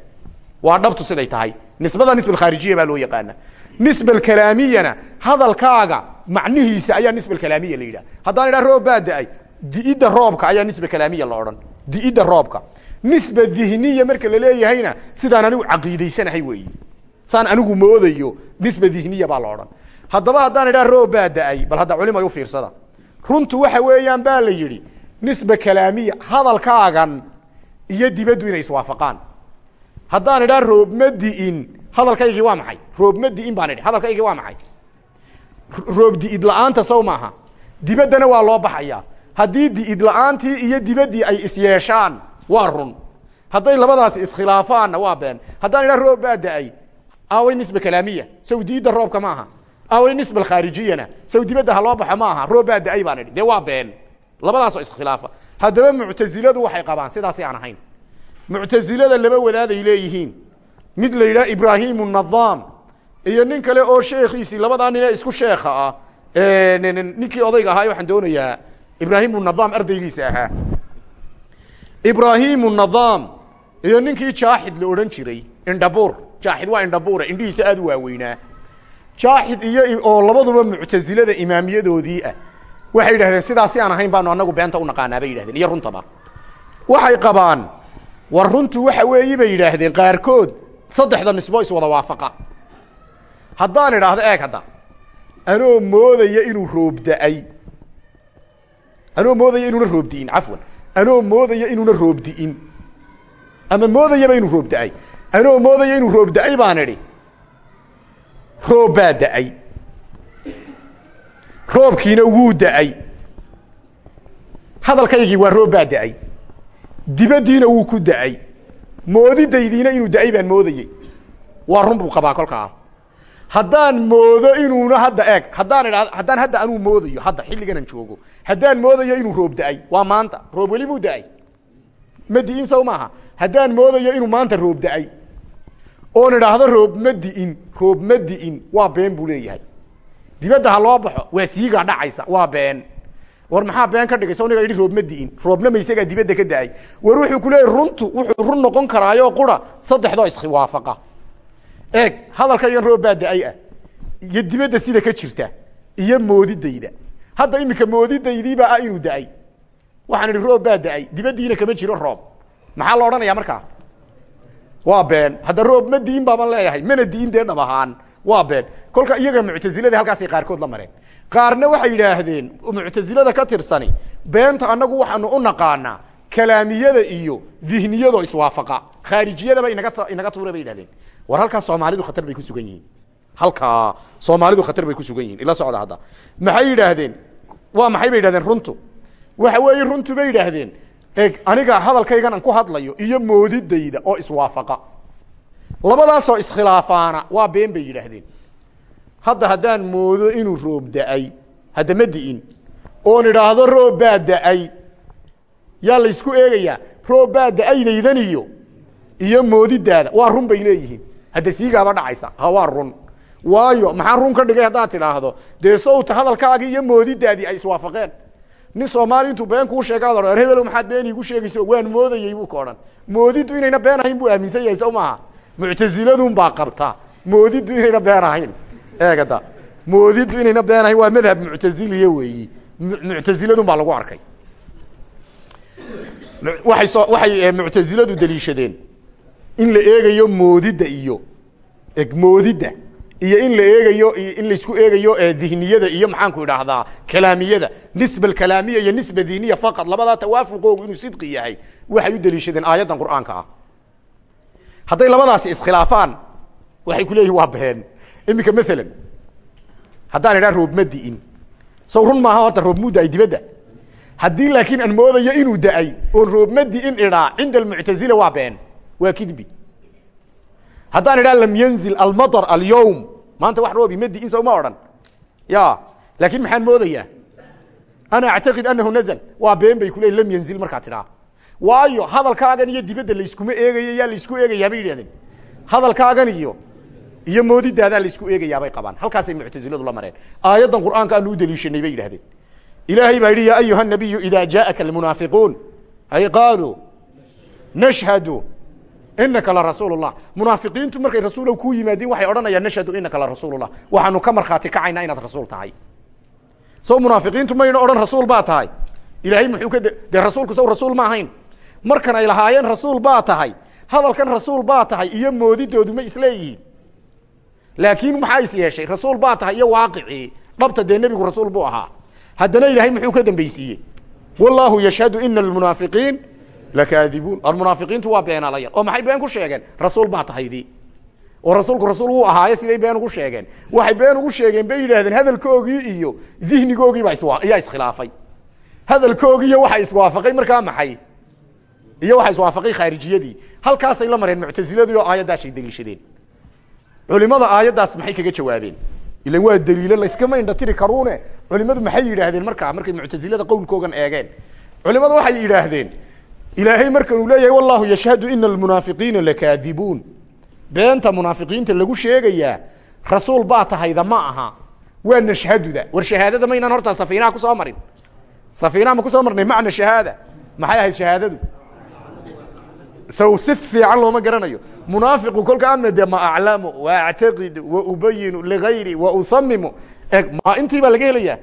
Waa dhabtu siday tahay. Nisbada nisba alkhaarijiya baa loo yaqaana. Nisba alkalaamiyana hadalkaaga macnihiisa ayaa nisba alkalaamiya la yidhaha. Haddaan idhaha roob baa da'ay diidda roobka ayaa nisba kalaamiya la odhan. Diidda roobka nisba dihniya marka laleeyahayna sidaan anigu caqiidaysanahay weeyi. Saan anigu moodayo nisba dihniya baa la odhan. Haddaba haddaan idhaha roob baa da'ay bal hadda culimay ufiirsada runtu waxa weeyaan baa la yidhi nisba kalaamiya hadalkaagan iyo dibaddu inay iswaafaqaan. Haddaan idhaha roob ma di'in hadalkaygii waa maxay? Roob ma di'in baan idhi hadalkaygii waa maxay? Roob di'id la'aanta sow maaha. Dibaddana waa loo baxayaa. Haddii di'id la'aantii iyo dibaddii ay isyeeshaan waa run. Hadday labadaasi iskhilaafaanna waa been. Haddaan idhaha roob baa da'ay aaway nisba kalaamiya. Sow diidda roobka ma aha. Aaway nisba alkhaarijiyana sow dibadda ha loo baxo ma aha. Roob baa da'ay baan idhi. Dee waa been. Labadaasoo iskhilaafa haddaba muctaziladu waxay qabaan. Sidaasi aan ahayn. Muctazilada laba wadaaday leeyihiin. Mid la yidhaha ibraahimu nadaam iyo nin kale oo sheekhiisii labadaa nin ee isku sheekha ah. Ninkii odayga ahaa waxaan doonayaa ibraahimu nadaam ardaygiisa ahaa ibraahimu nadaam iyo ninkii jaaxid la odhan jiray indhabuur. Jaaxid waa indhabuure indhihiisa aada u waaweynaa. Jaaxid iyo oo labaduba muctazilada imaamiyadoodii ah. Waxay yidhahdeen sidaasi aan ahayn baanu anagu beenta u naqaanaa bay yidhahdeen iyo runtaba. Waxay qabaan war runtu waxa weeyi bay yidhaahdeen qaarkood saddexda nisbo iswada waafaqa. Haddaan idhaahdo eeg hadda. Anoo moodaya inuu roob da'ay anoo moodaya inuuna roob di'in cafwan anoo moodaya inuuna roob di'in ama moodayaba inuu roob da'ay anoo moodaya inuu roob da'ay baan idhi. Roob baa da'ay. Roobkiina wuu da'ay. Hadalkaygii waa roob baa da'ay. Dibaddiina wuu ku da'ay. Moodidaydiina inuu da'ay baan moodayey waa run buu qabaa kolkaa haddaan moodo inuuna hadda eeg. Haddaan haddaan hadda anuu moodayo hadda xilliganan joogo. Haddaan moodayo inuu roob da'ay. Waa maanta. Roob weli muu da'ay. Ma di'in saw maaha. Haddaan moodayo inuu maanta roob da'ay. Oon roob ma di'in roob ma di'in. Waa been buu leeyahay. Dibadda ha loo baxo waa siigaa dhacaysa. Waa been. War maxaa been ka dhigaysa niga idhi roob ma di'in. Roobna ma isagaa dibadda ka da'ay. War wuxuu ku leeyahy runtu wuxuu run noqon karaayo qura saddexdoo iswaafaqa eeg hadalkaygan roob baa da'ay ah iyo dibadda sida ka jirta iyo moodidayda. Hadda iminka moodidaydiibaa ah inuu da'ay. Waxaan idhi roob baa da'ay dibaddiina kama jiro roob. Maxaa la odhanaya markaa? Waa been. Hadda roob ma diin baaban leeyahay mana diin dee dhab waa been. Kolka iyaga muctazilada halkaasay qaarkood la mareen. Qaarna waxay yidhaahdeen muctazilada ka tirsani beenta annagu waxaanu u naqaanaa kalaamiyada iyo dihniyadoo iswaafaqa. Khaarijiyadaba inaga tuura bay yidhahdeen. War halkaa soomaalidu khatar bay ku sugan yihiin. Halkaa soomaalidu khatar bay ku sugan yihiin ila socda hadda. Maxay yidhaahdeen? Waa maxay bay yidhahdeen runtu? Waxa weeye runtu bay yidhaahdeen. Eg aniga hadalkaygan aan ku hadlayo iyo moodidayda oo iswaafaqa. Labadaasoo iskhilaafaana waa been bay yidhaahdeen. Hadda haddaan moodo inuu roob da'ay hadda ma di'in. Oon idhaahdo roob baa da'ay yaa laysku eegayaa roob baa da'aydaydan iyo iyo moodidaada waa run bay leeyihiin. Hadda siigaaba dhacaysa ha waa run. Waayo maxaa run ka dhigay haddaad tidhaahdo? Dee sawta hadalkaagii iyo moodidaadii ay iswaafaqeen. Nin soomaali intuu been kuu sheega ad odhan hebelo maxaad been iigu sheegayso waan moodayey buu ka odhan moodiddu inayna been ahayn buu aaminsan yahay sow maaha muctaziladun baa qabta. Moodiddu inayna been ahayn. Eegada. Moodiddu inayna been ahayn waa madhab muctaziliya weeyi. Muctaziladun baa lagu arkay waay soo waxay muctaziladu daliishadeen in la eegayo moodidda iyo moodidda. Iyo in la eegayo in la isku eegayo dihniyada iyo maxaanku idhaahdaa kalaamiyada. Nisba alkalaamiya iyo nisba dihniya faqad labadaa tawaafuqoogu inuu sidqi yahay waxay u daliishadeen aayaddan qur'aanka ah. Hadday labadaasi iskhilaafaan waxay ku leeyihiin waa been. Iminka maalan haddaan idhaa roob ma di'in. Saw run maaha horta roob muu da'ay dibadda haddii laakiin aan moodayo inuu da'ay oon roob ma di'in idhaa cinda almuctazila waa been waa kidbi. Haddaan idhaa lam yanzil almaطr alyowm maanta wax roobi ma di'in sow ma odhan. Ya laakiin maxaan moodayaa ana actaqid anahu nazl waa been bay kuleeyiin lam yanzil markaa tidhaa. Waayo hadalkaagan iyo dibadda layskuma eegayo yaa laysku eegayaa bay yidhahdeen hadalkaagan iyo iyo moodidaadaa laysku eegayaabay qabaan. Halkaasay muctaziladu la mareen. Aayaddan qur'aanka aanu u daliishanay bay yidhahdeen ilaahay baa yidhi yaa ayuha nabiyu ida jaaaka almunaafiquun ay qaaluu nashhadu inaka larasuul lah munaafiqiintu markay rasuulow kuu yimaadeen waxay odhanayaan nashhadu inaka larasuululah waxaanu ka markhaati kacaynaa inaad rasuul tahay sow munaafiqiintu mayna odhan rasuul baa tahay ilaahay muxuu ka dee rasuulku sow rasuul ma ahayn markan ay lahaayeen rasuul baa tahay hadalkan rasuul baa tahay iyo moodidoodu ma isleeyihiin laakiin maxaa is yeeshay rasuul baa tahay iyo waaqicii dhabta dee nebigu haddana ilaahay muxuu ka dambeysiiyey wallaahu yashhadu ina almunaafiqiin lakaadibuun almunaafiqiintu waa beenaalayaal. Oo maxay been ku sheegeen? Rasuul baa tahaydii oo rasuulku rasuul wuu ahaaye siday been ugu sheegeen. Waxay been ugu sheegeen bay yidhahdeen hadalkoogii iyo dihnigoogii baa iyaa iskhilaafay hadalkoogiiyo waxa iswaafaqay markaa maxay? Iyo waxa iswaafaqay khaarijiyadii. Halkaasay la mareen muctaziladii oo aayaddaashay deliishadeen. Culimada aayaddaas maxay kaga jawaabeen ilan waa daliilo layskama indhatiri karuune. Culimadu maxay yidhaahdeen markaa markay muctazilada qowlkoogan eegeen. Culimadu waxay yidhaahdeen ilaahay markan uu leeyahay wallahu yashhadu ina almunaafiqiina lakaadibuun. Beenta munaafiqiinta lagu sheegayaa rasuul baa tahayda ma aha. Waa nashhaduda. War shahaadada maynaan horta safiinaha ku soo marin. Safiinaha ma ku soo marnay macna shahaada. Maxay ahayd shahaadadu saw si fiican looma garanayo. Munaafiqu kolka ama de ma aclamu wa actaqidu wa ubayinu ligayri wa usamimu eg ma intii baa laga helayaa?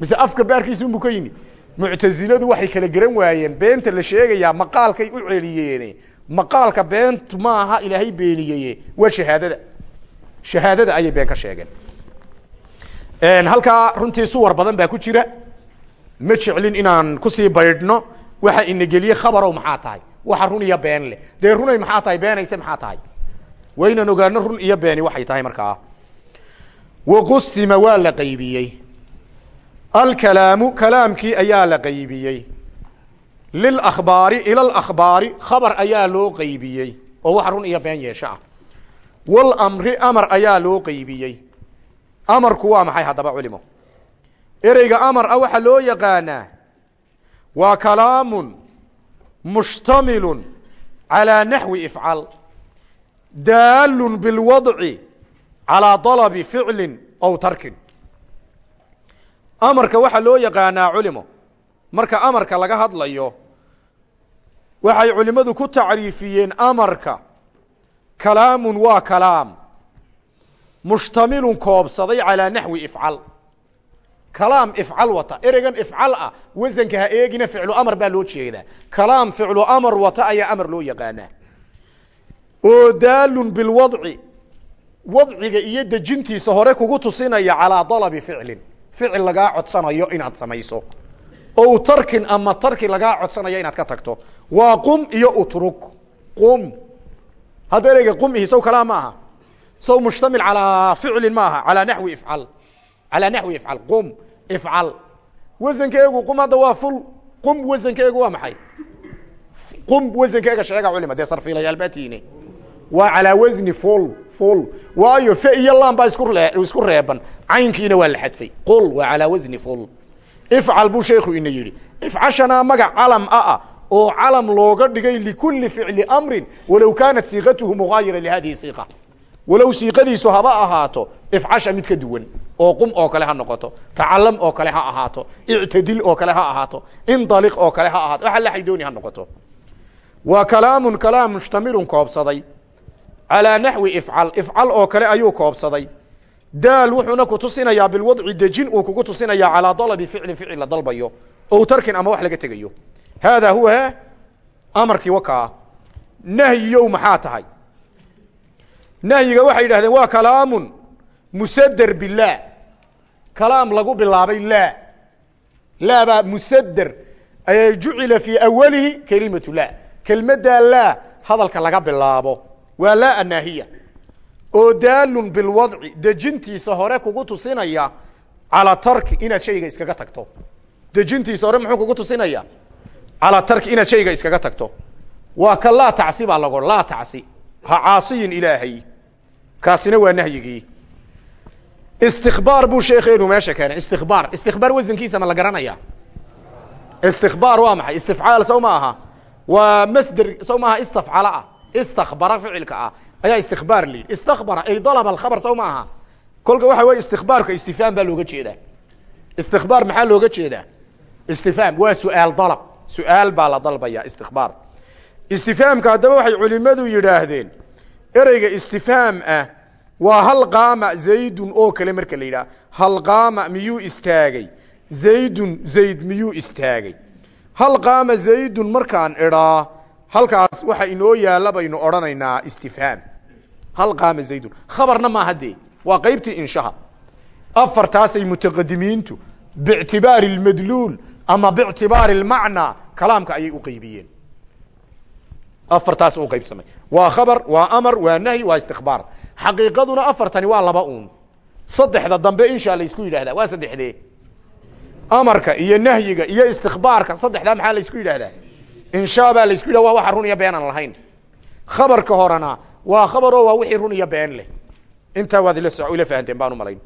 Mise afka baarkiisa unbu ka yimid muctaziladu waxay kala garan waayeen beenta la sheegayaa maqaalkay u celiyeene maqaalka beentu maaha ilaahay beeniyeye waa shahaadada. Shahaadada ayay been ka sheegeen. Halkaa runtii suwar badan baa ku jira. Ma jeclin inaan ku sii baydhno. Waxa ina geliye khabarow maxaa tahay waxa run iyo been leh. Dee runay maxaa tahay? Beenayse maxaa tahay? Waa inaan ogaano run iyo beeni waxay tahay markaa. Waqusima waa la qaybiyey. Alkalaamu kalaamkii ayaa la qaybiyey. Lilakbaari ila lakbaari khabar ayaa loo qaybiyey oo waxa run iyo been yeesho ah. Walamri amar ayaa loo qaybiyey. Amarku waa maxay haddaba culimo? Ereyga amar ah waxaa loo yaqaanaa waa kalaamun mushtamilu calى naxwi ifcal daalun bilwadci calىa dalabi ficli aw tarkin amarka waxaa loo yaqaanaa culimo marka amarka laga hadlayo waxay culimadu ku tacriifiyeen amarka kalaamun waa kalaam mushtamilun koobsaday calىa naxwi ifcal kalaam ifcal wata ereygan ifcal ah wasanka ha eegina ficlu amar baa loo jeedaa kalaam ficlu amar wata ayaa amar loo yaqaanaa. Oo daalun bilwadci wadciga iyo dejintiisa hore kugu tusinaya calaa dalabi ficlin ficil lagaa codsanayo inaad samayso. Ow tarkin ama tarki lagaa codsanayo inaad ka tagto. Waa qum iyo utruk. Qum. Hadda ereyga qum ihi sow kalaam ma aha sow mushtamil calaa ficlin ma aha calaa naxwi ifcal calaa naxwi ifcal qum ifcal wasankeegu qum hadda waa ful qum wasankeegu waa maxay qum wasankeega sheega culima dee sarfiilayaal baa tiine waa calaa wasni ful ful waayo fe iyo lam baa isku ree isku reeban caynkiina waa la xadfay qul waa calaa wasni ful ifcal buu sheekhu ina yidhi ifcashanaa magac calam ah oo calam looga dhigay likuli ficli amrin walow kaanat siiqatuhu mugaayira lihadihi siiqa walow siiqadiisu haba ahaato ifcasha mid ka duwan oo qum oo kale ha noqoto tacalam oo kale ha ahaato ictadil oo kale ha ahaato indaliq oo kale ha ahaato waxa laxay dooni ha noqoto. Waa kalaamun kalaam mushtamilun koobsaday. Calaa naxwi ifcal ifcal oo kale ayuu koobsaday. Daal wuxuuna ku tusinayaa bilwadci dejin uu kugu tusinayaa calaa dalabi ficlin ficil la dalbayo ow tarkin ama wax laga tegayo. Haadaa huwa amarkii wakaa nahyiyow maxaa tahay? Nahyiga waxay yidhahdeen waa kalaamun musader bilaah kalaam lagu bilaabay laa. Laa baa musader jucila fii awalihi kelimatu laa. Kelmaddaa laa hadalka laga bilaabo waa laa anaahiya oo daalun bilwadci dejintiisa hore kugu tusinaya calaa tarki inaad shayga iskaga tagto. Dejintiisa hore muxuu kugu tusinaya calaa tarki inaad shayga iskaga tagto. Waa ka laa tacsi baa lago laa tacsi. Ha caasiyin ilaahay. Kaasina waa nahyigii istikbaar buu sheekeenu meesha keenay. Istikbaar istikbaar wasankiisa ma la garanaya. Istikbaar waa maxay? Istifcaal sow ma aha. Waa masder sow maaha istafcala ah. Istakbara ficilka ah. Ayaa istikbaar la yidhi. Istakbara ay dalaba alkhabar sow ma aha. Kolka waxa weye istikbaarka istifhaam baa looga jeedaa istikbaar maxaa looga jeedaa istifhaam waa su'aal dalab. Su'aal baa la dalbaya istikbaar. Istifhaamka haddaba waxay culimadu yidhaahdeen ereyga istifhaam ah waa hal qaama zaydun oo kale marka la hal qaama miyuu istaagay? Zaydun zayd miyuu istaagay? Hal qaama zaydun markaan idhaa halkaas waxa inoo yaalla baynu odhanaynaa istifhaam. Hal qaama zaydun. Khabarna maaha dee waa qaybtii inshaha. Afartaasay mutaqadimiintu biictibaari اlmadluul ama biictibaari اlmacnaa kalaamka ayay u qeybiyeen afartaas u qaybsamay. Waa khabar waa amar waa nahyi waa istikbaar. Xaqiiqaduna afartani waa laba uun. Saddexda dambe insha laysku yidhahdaa waa saddexdee. Amarka iyo nahyiga iyo istikbaarka saddexdaa maxaa laysku yidhahdaa insha baa laysku yidhah waa waxa run iyo been aan lahayn. Khabarka horena waa khabaroo waa wixii run iyo been leh. Intaa waad ila fahanteen baan u malayn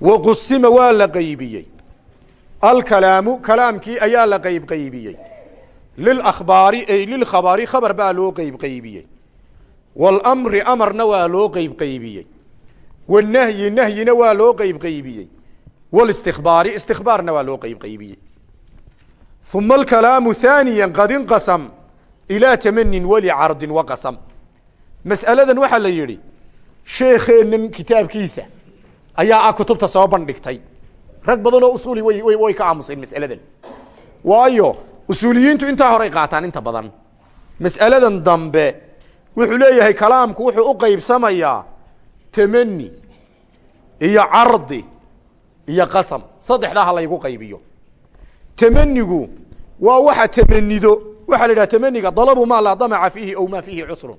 waqusima waa la qaybiyey. Alkalaamu kalaamkii ayaa la qayb qaybiyey lilakhbaari ay lilkhabari khabar baa loo qeyb qaybiyey walamri amarna waa loo qeyb qaybiyey wanahyi nahyina waa loo qeyb qaybiyey walistikbaari istikbaarna waa loo qeyb qaybiyey uma alkalaamu haaniya qad inqasam ilaa tamanin walicardin waqasam mas'aladan waxaa la yidhi sheekeennan kitaabkiisa ayaa ah kutubta soo bandhigtay rag badan oo usuuli way way ka aamuseen mas'aladan waayo usuuliyiintu intaa horay qaataan inta badan. Mas'aladan dambe wuxuu leeyahay kalaamku wuxuu u qaybsamayaa tamani iyo cardi iyo qasam. Saddexdaa ha laygu qaybiyo. Tamanigu waa waxa tamanido waxaa la yidhaha tamaniga dalabu maa laa damaca fiihi aw maa fiihi cusrun.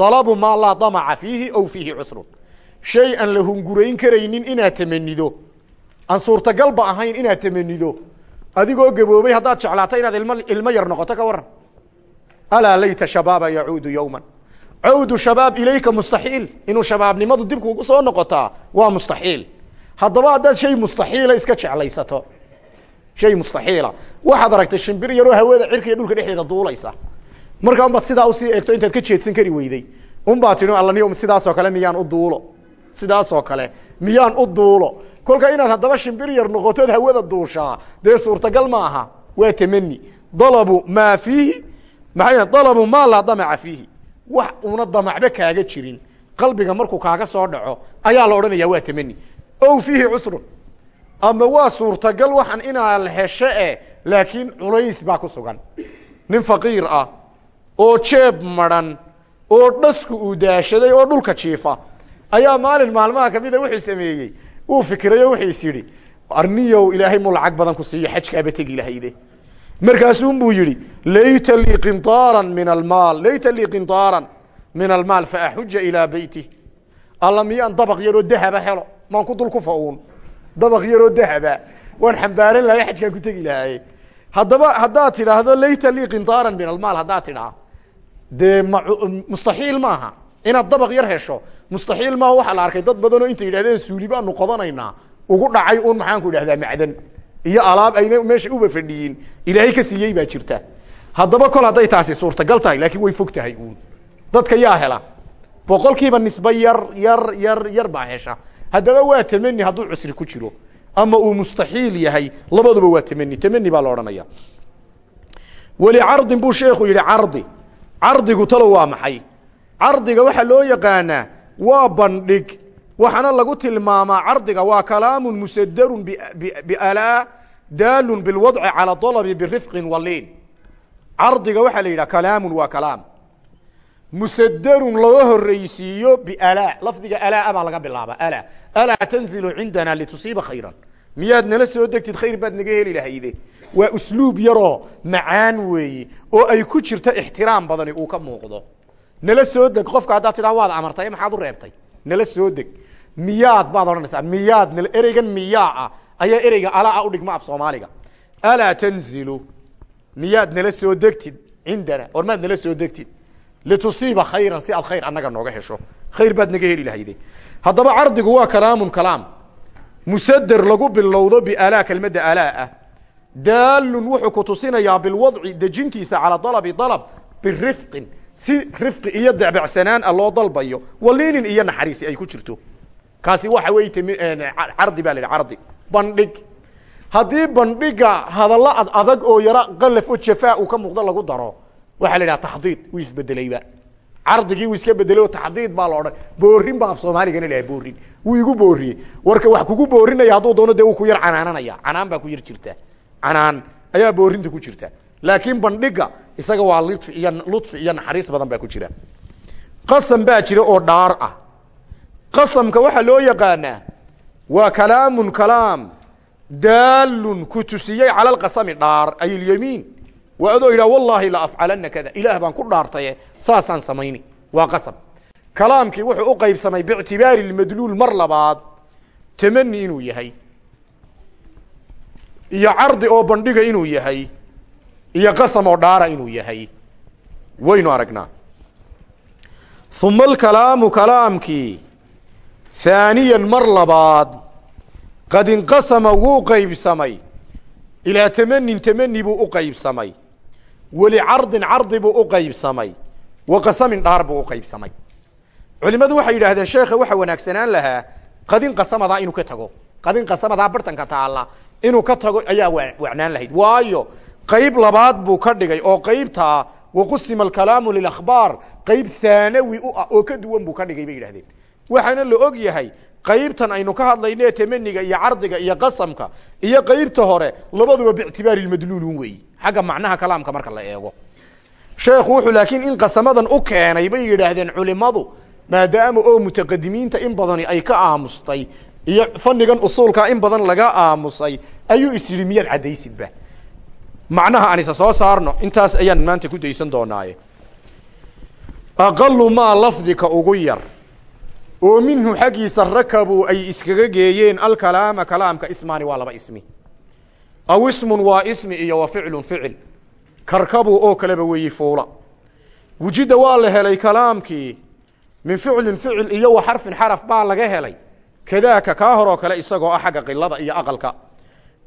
Dalabu maa laa damaca fiihi aw fiihi cusrun. Shay aan la hungurayn karaynin inaad tamanido aan suurtagalba ahayn inaad tamanido adigoo gaboobay haddaad jeclaato inaad ilmo ilmo yar noqoto ka waran alaa layta shabaaba yacuudu yowman cawdu shabaab ilayka mustaxiil. Inuu shabaabnimadu dib kuugu soo noqotaa waa mustaxiil. Haddaba haddaad shay mustaxiila iska jeclaysato. Shay mustaxiila. Waxaad aragtay shimbir yaroo hawada cirka iyo dhulka dhexdeeda duulaysa. Markaa unbaad sidaa u sii eegto intaad ka jeedsan kari weyday. Unbaa tii allani sidaasoo kale miyaan u duulo sidaasoo kale miyaan u duulo. Kolka inaad haddaba shimbir yar noqotood hawada duushaa dee suurtagal ma aha. Waa tamani dalabu maa fiihi. Maxay dalabu maa laa damaca fiihi. Wax una damacba kaaga jirin. Qalbiga markuu kaaga soo dhaco ayaa la odhanaya waa tamani ow fiihi cusrun. Ama waa suurtagal waxaan inaa la hesho e laakiin culays baa ku sugan. Nin faqiir ah oo jeeb maran oo dhasku uu daashaday oo dhulka jiifa ayaa maalin maalmaha kamida wuxuu sameeyey. Uu fikirayo wuxuis yidhi arniyow ilaahay muu lacag badan ku siiyo xajkaaba tegi lahayde markaasunbuu yidhi layta lii qinaaran min almaal layta lii qinaaran min almaal faaxuja ilaa beyti alla miyaan dabaq yaroo dahaba helo? Maan ku dul ku fauun. Dabaq yaroo dahaba. Waan xambaaran lahay xajkaan ku tegi lahaye haddaba haddaad tidhaahdo layta lii qinaaran min almaal haddaad tidhaa dee mustaxiil maaha inaad dabaq yar hesho mustaxiil maaha waxaa la arkay. Dad badanoo intay yidhahdeen suuli baanu qodanaynaa. Ugu dhacay un maxaan ku macdan. Iyo alaab ayna meesha uba fadhiyin. Ilaahay ka siiyey baa jirta. Haddaba kol hadday taasi suurtagal tahay laakiin way fog tahay uun. Dadka yaa hela. Boqolkiiba nisbe yar yar yar yar baa hesha. Haddaba waa tamani hadduu cusri ku jiro. Ama uu mustaxiil yahay labaduba waa tamani tamani baa la odhanaya. Walicardin buu sheekhu yihi cardi cardigu talo waa maxay cardiga waxaa loo yaqaanaa waa bandhig. Waxaana lagu tilmaamaa cardiga waa kalaamu musadarun bialaa daalun bilwadci calى dalabi birifqin waliin cardiga waxaa la yidhaha kalaamun waa kalaam. Musaderun laga horeysiiyo bialaa lafdiga alaa baa laga bilaaba alaa alaa tanzilu cindana litusiiba khayran. Miyaad nala soo degtid khayr baad naga heli lahayde waa usluub yaroo macaan weeye oo ay ku jirto ixtiraam badani uu ka muuqdo nala soo deg qofka haddaad tidhaha waad amartay maxaad u reebtay? Nala soo deg. Miyaad baad odhanaysaa miyaad ereygan miyaa ah ayaa ereyga alaa u dhigma af soomaaliga. Alaa tanzilu. Miyaad nala soo degtid cindana or maad nala soo degtid? Litusiiba khayran si aad khayr annaga nooga hesho. Khayr baad naga heli lahayde haddaba cardigu waa kalaamun kalaam. Musader lagu bilowdo bialaa kelmadda alaa ah. Daalun wuxuu ku tusinayaa bilwadci dejintiisa calaa dalabi dalab birifqin si rifqi iyo debacsanaan a loo dalbayo waliinin iyo naxariisi ay ku jirto. Kaasi waxa wey cardi ba la cardi bandhig. Haddii bandhiga hadallo ad adag oo yaro qalaf oo jafaa uu ka muuqdo lagu daro waxaa la yidhaha taxdiid wuu isbedelayba cardigii wuu iska bedelay oo taxdiid baa la odhan. Boorin baa af soomaaligana laha boorin wuu igu booriyey warka wax kugu boorinaya hadduu doono dee uu ku yar canaananaya. Canaan baa ku yar jirta. Canaan ayaa boorinta ku jirta. Laakiin bandhiga isaga waa lifi iyo ludfi iyo naxariis badan baa ku jira. Qasam baa jira oo dhaar ah. Qasamka waxaa loo yaqaanaa waa kalaamun kalaam daalun ku tusiyey cala alqasami dhaar ay waa adoo yidhah wallaahi la afcalana kada ilaah baan ku dhaartaye saasaan samayni. Waa qasam. Kalaamkii wuxuu u qaybsamay biictibaari madluul mar labaad tamani inuu yahay iyo cardi oo bandhiga inuu yahay iyo qasam oo dhaara inuu yahay. Waynu aragnaa. Uma alkalaamu kalaamkii. Haaniyan mar labaad. Qad inqasama wuu qaybsamay. Ilaa tamanin tamani buu u qaybsamay. Walicardin cardi buu u qaybsamay. Wa qasamin dhaar buu u qaybsamay. Culimadu waxay yidhaahdeen sheekha waxa wanaagsanaan lahaa qadin qasamadaa inuu ka tago. Qadin qasamadaa bartanka taalla. Inuu ka tago ayaa wacnaan lahayd. Waayo qayb labaad buu ka dhigay oo qaybtaa waqusima alkalaamu lilakhbaar qayb haanawi u ah oo ka duwan buu ka dhigay bay yidhahdeen. Waxaana la og yahay qaybtan aynu ka hadlayne tamaniga iyo cardiga iyo qasamka iyo qaybta hore labaduba biictibaari madluulun weeyi. Xagga macnaha kalaamka marka la eego. Sheekhu wuxuu laakiin in qasamadan u keenay bay yidhaahdeen culimadu maadaama oo mutaqadimiinta in badani ay ka aamustay iyo fanigan usuulkaa in badan laga aamusay ayuu is miyaad caddaysidba macnaha aan isa soo saarno intaas ayaan maanta ku daysan doonaaye. Aqalu maa lafdika ugu yar. Oo minhu xaggiisa rakabuu ay iskaga geeyeen alkalaama kalaamka ismaani waa laba ismi. Aw ismun waa ismi iyo wa ficlun ficil. Karkabuu oo kaleba weeyi fuula. Wujida waa la helay kalaamkii. Min ficlin ficil iyo wa xarfin xaraf baa laga helay. Kadaaka kaa horoo kale isagoo ah xagga qilada iyo aqalka.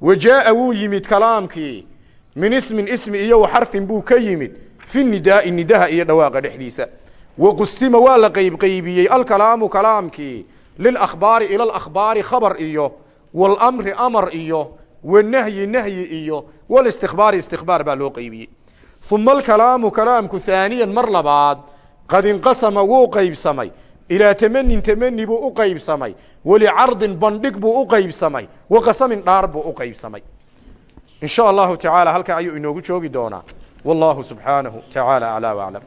Wa jaaa wuu yimid kalaamkii min ismin ismi iyo wa xarfin buu ka yimid fi nidaai nidaha iyo dhawaaqa dhexdiisa. Waqusima waa la qeybqeybiyey alkalaamu kalaamkii lilakhbaari ila alakhbaari khabar iyo walamri amar iyo wanahyi nahyi iyo walistikbaari istikbaar baa loo qeybiyey uma alkalaamu kalaamku haaniyan mar labaad qad inqasama wuu qeybsamay ilaa tamanin tamani buu u qeybsamay walicardin bandhig buu u qeybsamay wa dhaar buu u qeybsamay in sha allahu tacaala halkaa ayuu inoogu joogi doonaa. Wallahu subxaanahu tacaala aclaa waclam